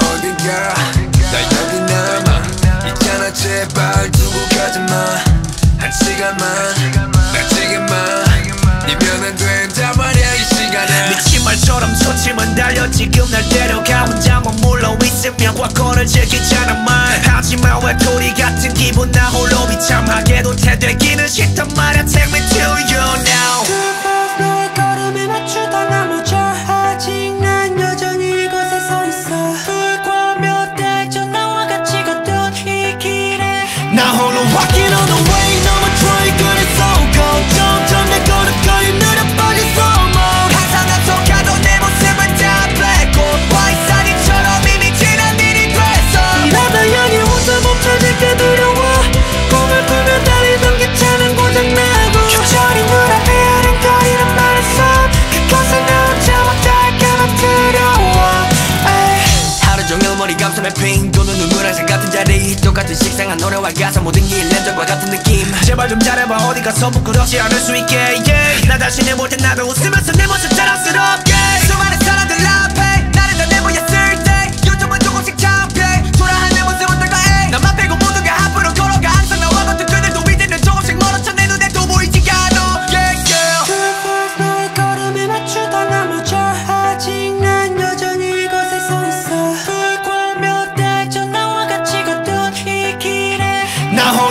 어딘가 나 여기 남아 있잖아 제발 두고 가지마. 한 시간만 나 지금만 이면은 된단 말이야 이 시간에. 미친 말처럼 초침은 달려 지금 날 데려가 혼자 있으면 과거를 즐기잖아 말. 하지만 왜 도리 같은 기분 나 홀로 비참하게도 되되기는 싫단 말야. Take me to you now. 너의 걸음에 맞추다 넘어져 아직 난 여전히 이곳에 서 있어. 불과 몇 달 전 나와 같이 걷던 이 길에 나 홀로 walking on the 핑 도는 눈물 한색 같은 자리 똑같은 식상한 노래와 가사 모든 게 랜전과 같은 느낌. 제발 좀 잘해봐. 어디 가서 부끄럽지 않을 수 있게. Yeah. 나 자신을 볼땐 나도 웃으면서 내 모습 자랑스럽게 있